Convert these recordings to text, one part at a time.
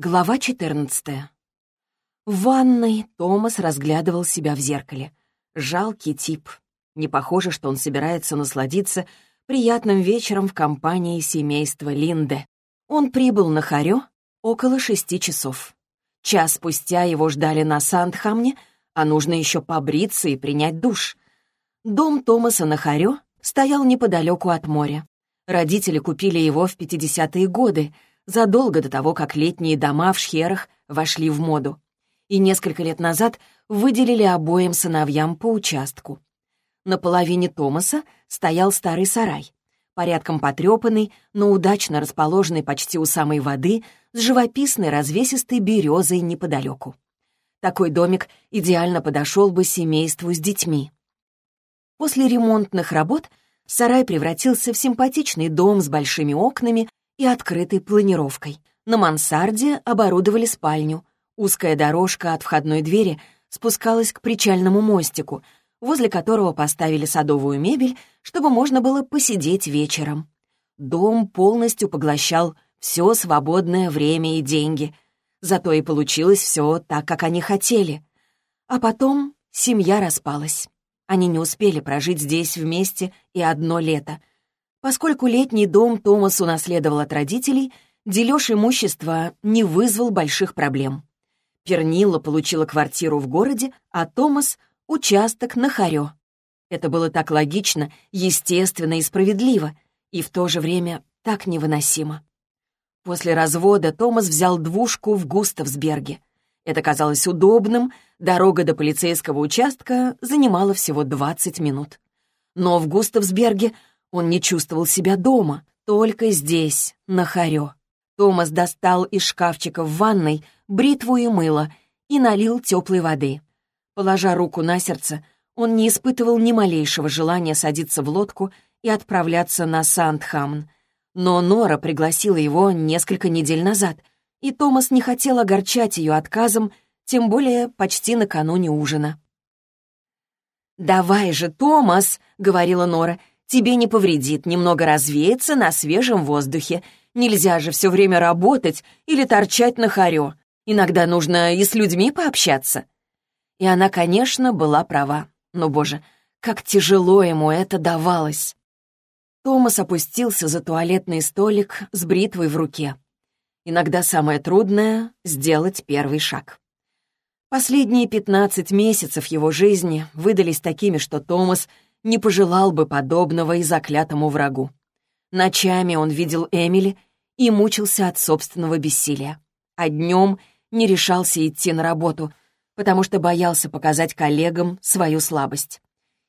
Глава 14. В ванной Томас разглядывал себя в зеркале. Жалкий тип. Не похоже, что он собирается насладиться приятным вечером в компании семейства Линде. Он прибыл на Харё около шести часов. Час спустя его ждали на Сандхамне, а нужно еще побриться и принять душ. Дом Томаса на Харё стоял неподалеку от моря. Родители купили его в 50-е годы — задолго до того, как летние дома в Шхерах вошли в моду. И несколько лет назад выделили обоим сыновьям по участку. На половине Томаса стоял старый сарай, порядком потрепанный, но удачно расположенный почти у самой воды, с живописной развесистой березой неподалеку. Такой домик идеально подошел бы семейству с детьми. После ремонтных работ сарай превратился в симпатичный дом с большими окнами и открытой планировкой. На мансарде оборудовали спальню. Узкая дорожка от входной двери спускалась к причальному мостику, возле которого поставили садовую мебель, чтобы можно было посидеть вечером. Дом полностью поглощал все свободное время и деньги. Зато и получилось все так, как они хотели. А потом семья распалась. Они не успели прожить здесь вместе и одно лето. Поскольку летний дом Томас унаследовал от родителей, дележ имущества не вызвал больших проблем. Пернила получила квартиру в городе, а Томас — участок на Харё. Это было так логично, естественно и справедливо, и в то же время так невыносимо. После развода Томас взял двушку в Густавсберге. Это казалось удобным, дорога до полицейского участка занимала всего 20 минут. Но в Густавсберге он не чувствовал себя дома, только здесь, на Харё. Томас достал из шкафчика в ванной бритву и мыло и налил теплой воды. Положа руку на сердце, он не испытывал ни малейшего желания садиться в лодку и отправляться на Сандхамн. Но Нора пригласила его несколько недель назад, и Томас не хотел огорчать ее отказом, тем более почти накануне ужина. «Давай же, Томас!» — говорила Нора. Тебе не повредит немного развеяться на свежем воздухе. Нельзя же все время работать или торчать на хорё. Иногда нужно и с людьми пообщаться». И она, конечно, была права. Но, боже, как тяжело ему это давалось. Томас опустился за туалетный столик с бритвой в руке. Иногда самое трудное — сделать первый шаг. Последние пятнадцать месяцев его жизни выдались такими, что Томас — не пожелал бы подобного и заклятому врагу. Ночами он видел Эмили и мучился от собственного бессилия. А днем не решался идти на работу, потому что боялся показать коллегам свою слабость.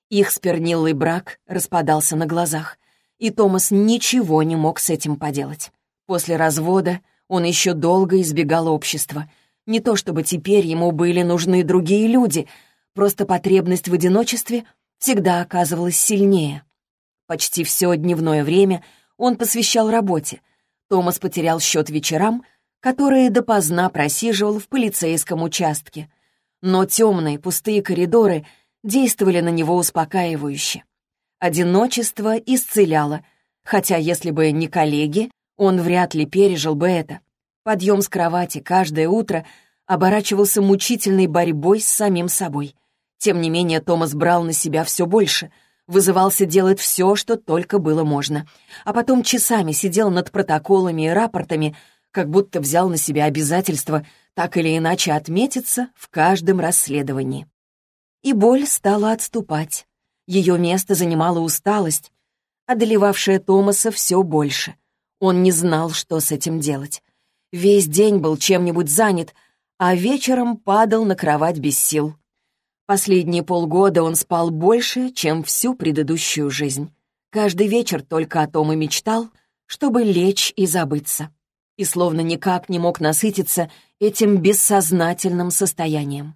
Их спернилый брак распадался на глазах, и Томас ничего не мог с этим поделать. После развода он еще долго избегал общества. Не то чтобы теперь ему были нужны другие люди, просто потребность в одиночестве всегда оказывалась сильнее. Почти все дневное время он посвящал работе. Томас потерял счет вечерам, которые допоздна просиживал в полицейском участке. Но темные пустые коридоры действовали на него успокаивающе. Одиночество исцеляло, хотя если бы не коллеги, он вряд ли пережил бы это. Подъем с кровати каждое утро оборачивался мучительной борьбой с самим собой. Тем не менее, Томас брал на себя все больше, вызывался делать все, что только было можно, а потом часами сидел над протоколами и рапортами, как будто взял на себя обязательство так или иначе отметиться в каждом расследовании. И боль стала отступать. Ее место занимала усталость, одолевавшая Томаса все больше. Он не знал, что с этим делать. Весь день был чем-нибудь занят, а вечером падал на кровать без сил. Последние полгода он спал больше, чем всю предыдущую жизнь. Каждый вечер только о том и мечтал, чтобы лечь и забыться. И словно никак не мог насытиться этим бессознательным состоянием.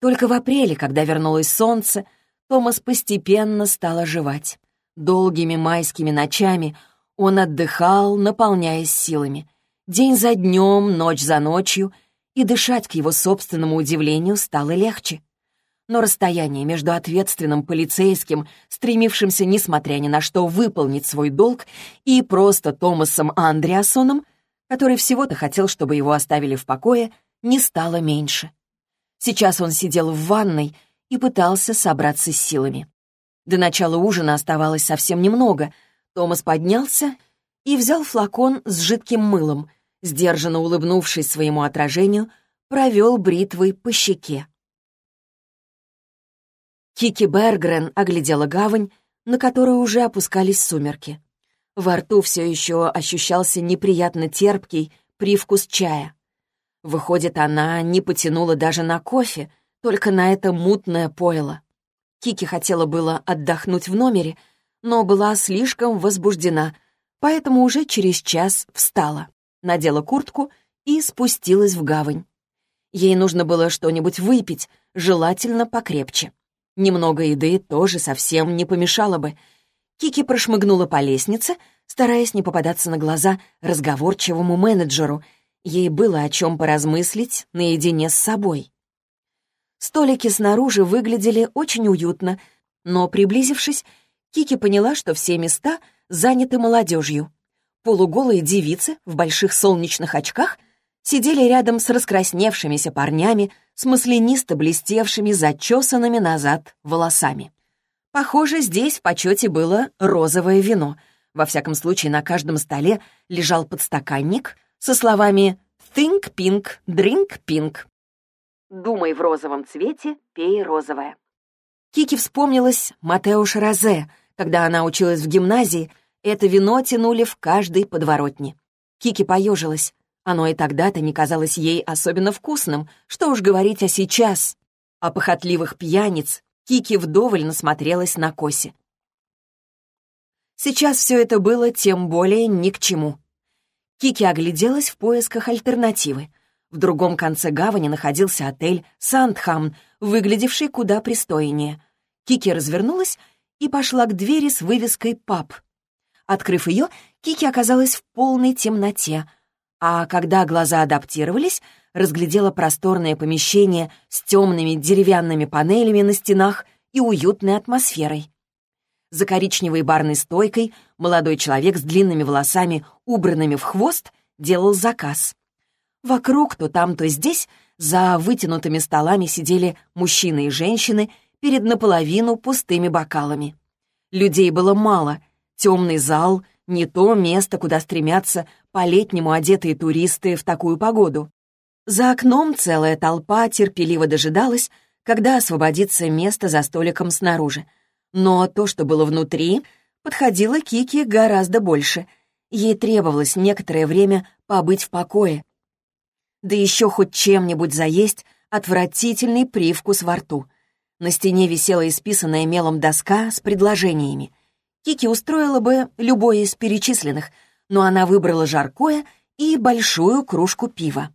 Только в апреле, когда вернулось солнце, Томас постепенно стал оживать. Долгими майскими ночами он отдыхал, наполняясь силами. День за днем, ночь за ночью, и дышать, к его собственному удивлению, стало легче но расстояние между ответственным полицейским, стремившимся, несмотря ни на что, выполнить свой долг, и просто Томасом Андреасоном который всего-то хотел, чтобы его оставили в покое, не стало меньше. Сейчас он сидел в ванной и пытался собраться с силами. До начала ужина оставалось совсем немного. Томас поднялся и взял флакон с жидким мылом, сдержанно улыбнувшись своему отражению, провел бритвой по щеке. Кики Бергрен оглядела гавань, на которую уже опускались сумерки. Во рту все еще ощущался неприятно терпкий привкус чая. Выходит, она не потянула даже на кофе, только на это мутное пойло. Кики хотела было отдохнуть в номере, но была слишком возбуждена, поэтому уже через час встала, надела куртку и спустилась в гавань. Ей нужно было что-нибудь выпить, желательно покрепче. Немного еды тоже совсем не помешало бы. Кики прошмыгнула по лестнице, стараясь не попадаться на глаза разговорчивому менеджеру. Ей было о чем поразмыслить наедине с собой. Столики снаружи выглядели очень уютно, но, приблизившись, Кики поняла, что все места заняты молодежью. Полуголые девицы в больших солнечных очках сидели рядом с раскрасневшимися парнями с маслянисто блестевшими, зачесанными назад волосами. Похоже, здесь в почете было розовое вино. Во всяком случае, на каждом столе лежал подстаканник со словами «Think pink, drink pink». «Думай в розовом цвете, пей розовое». Кики вспомнилась Матеуш Розе. Когда она училась в гимназии, это вино тянули в каждой подворотне. Кики поежилась. Оно и тогда-то не казалось ей особенно вкусным, что уж говорить о сейчас. О похотливых пьяниц Кики вдоволь насмотрелась на косе. Сейчас все это было тем более ни к чему. Кики огляделась в поисках альтернативы — в другом конце гавани находился отель «Сандхам», выглядевший куда пристойнее. Кики развернулась и пошла к двери с вывеской «Паб». Открыв ее, Кики оказалась в полной темноте, а когда глаза адаптировались, разглядела просторное помещение с темными деревянными панелями на стенах и уютной атмосферой. За коричневой барной стойкой молодой человек с длинными волосами, убранными в хвост, делал заказ. Вокруг, то там, то здесь, за вытянутыми столами сидели мужчины и женщины перед наполовину пустыми бокалами. Людей было мало, темный зал — не то место, куда стремятся по-летнему одетые туристы в такую погоду. За окном целая толпа терпеливо дожидалась, когда освободится место за столиком снаружи. Но то, что было внутри, подходило Кике гораздо больше. Ей требовалось некоторое время побыть в покое, да еще хоть чем-нибудь заесть отвратительный привкус во рту. На стене висела исписанная мелом доска с предложениями. Кики устроила бы любое из перечисленных, но она выбрала жаркое и большую кружку пива.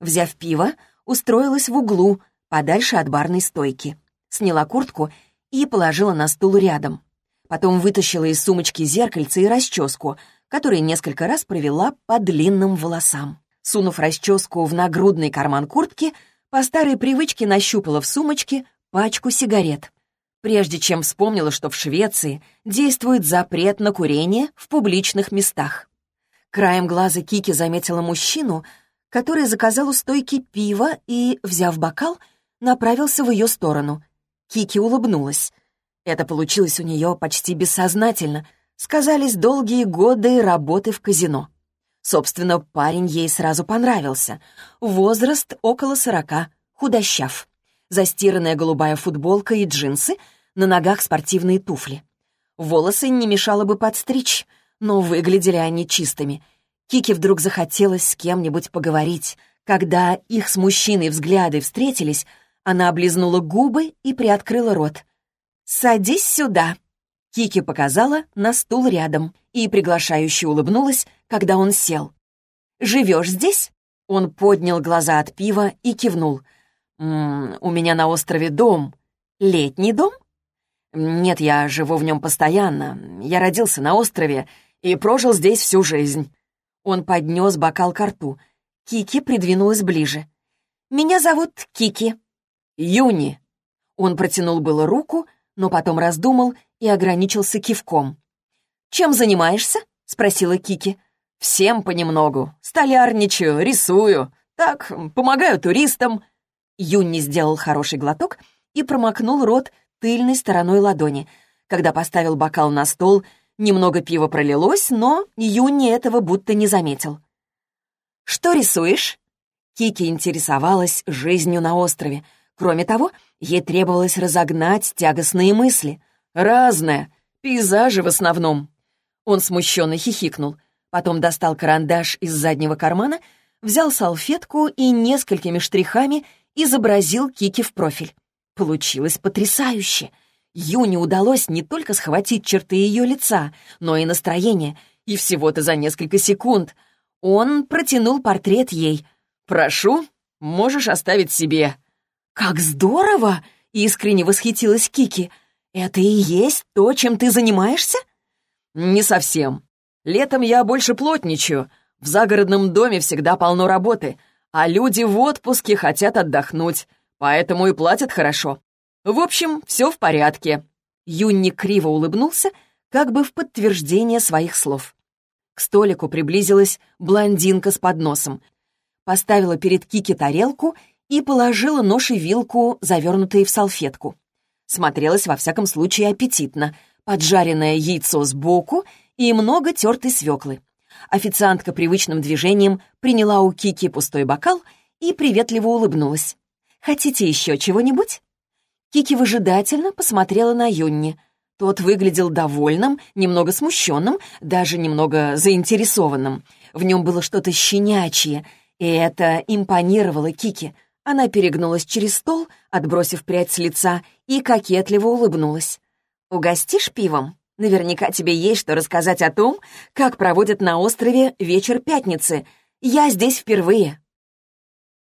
Взяв пиво, устроилась в углу, подальше от барной стойки. Сняла куртку и положила на стул рядом. Потом вытащила из сумочки зеркальце и расческу, которые несколько раз провела по длинным волосам. Сунув расческу в нагрудный карман куртки, по старой привычке нащупала в сумочке пачку сигарет. Прежде чем вспомнила, что в Швеции действует запрет на курение в публичных местах. Краем глаза Кики заметила мужчину, который заказал у стойки пиво и, взяв бокал, направился в ее сторону. Кики улыбнулась. Это получилось у нее почти бессознательно. Сказались долгие годы работы в казино. Собственно, парень ей сразу понравился. Возраст около сорока, худощав. Застиранная голубая футболка и джинсы, на ногах спортивные туфли. Волосы не мешало бы подстричь, но выглядели они чистыми. Кике вдруг захотелось с кем-нибудь поговорить. Когда их с мужчиной взгляды встретились, она облизнула губы и приоткрыла рот. «Садись сюда!» Кики показала на стул рядом и приглашающе улыбнулась, когда он сел. «Живешь здесь?» Он поднял глаза от пива и кивнул. «М -м, «У меня на острове дом. Летний дом?» «Нет, я живу в нем постоянно. Я родился на острове и прожил здесь всю жизнь». Он поднес бокал к рту. Кики придвинулась ближе. «Меня зовут Кики». «Юни». Он протянул было руку, но потом раздумал и ограничился кивком. «Чем занимаешься?» — спросила Кики. «Всем понемногу. Столярничаю, рисую. Так, помогаю туристам». Юнни сделал хороший глоток и промокнул рот тыльной стороной ладони. Когда поставил бокал на стол, немного пива пролилось, но Юнни этого будто не заметил. «Что рисуешь?» Кики интересовалась жизнью на острове. Кроме того, ей требовалось разогнать тягостные мысли. «Разное. Пейзажи в основном». Он смущенно хихикнул. Потом достал карандаш из заднего кармана, взял салфетку и несколькими штрихами изобразил Кики в профиль. Получилось потрясающе. Юне удалось не только схватить черты ее лица, но и настроение, и всего-то за несколько секунд. Он протянул портрет ей. «Прошу, можешь оставить себе». «Как здорово!» — искренне восхитилась Кики. «Это и есть то, чем ты занимаешься?» «Не совсем. Летом я больше плотничаю. В загородном доме всегда полно работы, а люди в отпуске хотят отдохнуть, поэтому и платят хорошо. В общем, все в порядке». Юнни криво улыбнулся, как бы в подтверждение своих слов. К столику приблизилась блондинка с подносом. Поставила перед Кики тарелку и положила нож и вилку, завернутые в салфетку. Смотрелась, во всяком случае, аппетитно. Поджаренное яйцо сбоку и много тертой свеклы. Официантка привычным движением приняла у Кики пустой бокал и приветливо улыбнулась. «Хотите еще чего-нибудь?» Кики выжидательно посмотрела на Юнни. Тот выглядел довольным, немного смущенным, даже немного заинтересованным. В нем было что-то щенячье, и это импонировало Кики. Она перегнулась через стол, отбросив прядь с лица, и кокетливо улыбнулась. «Угостишь пивом?» Наверняка тебе есть что рассказать о том, как проводят на острове вечер пятницы. Я здесь впервые».